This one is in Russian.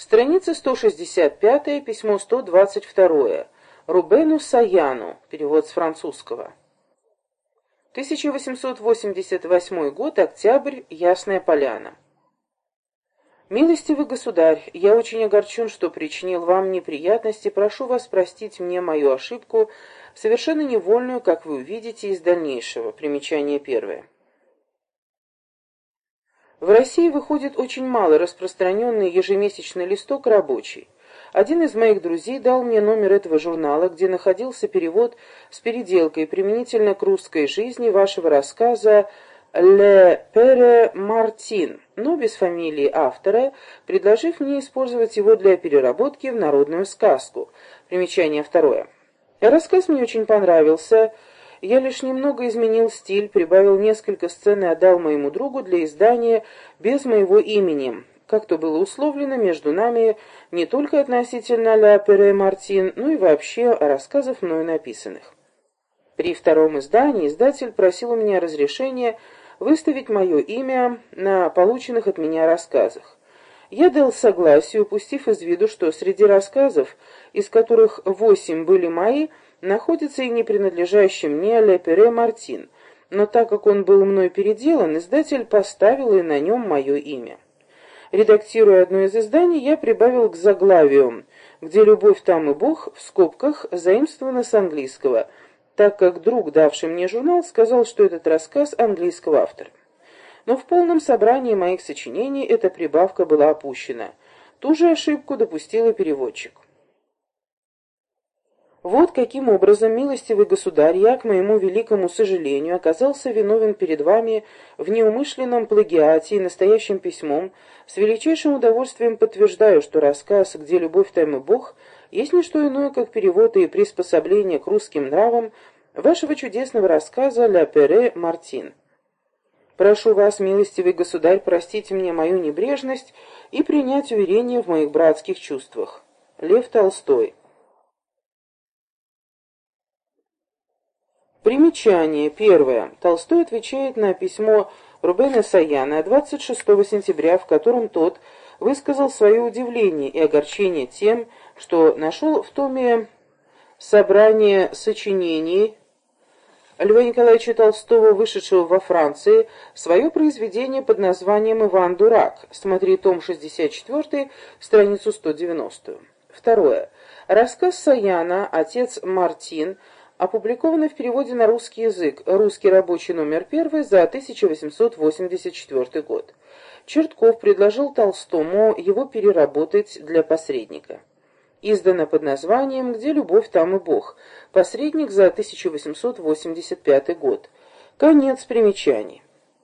Страница 165, письмо 122. Рубену Саяну, перевод с французского. 1888 год, октябрь, Ясная Поляна. «Милостивый государь, я очень огорчен, что причинил вам неприятности, прошу вас простить мне мою ошибку, совершенно невольную, как вы увидите из дальнейшего. Примечание первое. В России выходит очень мало распространенный ежемесячный листок «Рабочий». Один из моих друзей дал мне номер этого журнала, где находился перевод с переделкой применительно к русской жизни вашего рассказа Ле Пере Мартин, но без фамилии автора, предложив мне использовать его для переработки в народную сказку. Примечание второе. Рассказ мне очень понравился. Я лишь немного изменил стиль, прибавил несколько сцен и отдал моему другу для издания без моего имени, как то было условлено между нами не только относительно Ля Пере Мартин, но и вообще рассказов мною написанных. При втором издании издатель просил у меня разрешения выставить мое имя на полученных от меня рассказах. Я дал согласие, упустив из виду, что среди рассказов, из которых восемь были мои, находится и не принадлежащий мне Ле Мартин, но так как он был мной переделан, издатель поставил и на нем мое имя. Редактируя одно из изданий, я прибавил к заглавию, где «Любовь там и Бог» в скобках заимствована с английского – так как друг, давший мне журнал, сказал, что этот рассказ английского автора. Но в полном собрании моих сочинений эта прибавка была опущена. Ту же ошибку допустил и переводчик. Вот каким образом, милостивый государь, я, к моему великому сожалению, оказался виновен перед вами в неумышленном плагиате и настоящим письмом, с величайшим удовольствием подтверждаю, что рассказ «Где любовь, там и Бог» есть не что иное, как перевод и приспособление к русским нравам вашего чудесного рассказа «Ля Пере Мартин». Прошу вас, милостивый государь, простить мне мою небрежность и принять уверение в моих братских чувствах. Лев Толстой. Примечание. Первое. Толстой отвечает на письмо Рубена Саяна 26 сентября, в котором тот высказал свое удивление и огорчение тем, что нашел в томе собрание сочинений Льва Николаевича Толстого, вышедшего во Франции, свое произведение под названием «Иван Дурак». Смотри том 64, страницу 190. Второе. Рассказ Саяна «Отец Мартин» опубликованный в переводе на русский язык «Русский рабочий номер 1» за 1884 год. Чертков предложил Толстому его переработать для посредника издана под названием «Где любовь, там и Бог», посредник за 1885 год. Конец примечаний.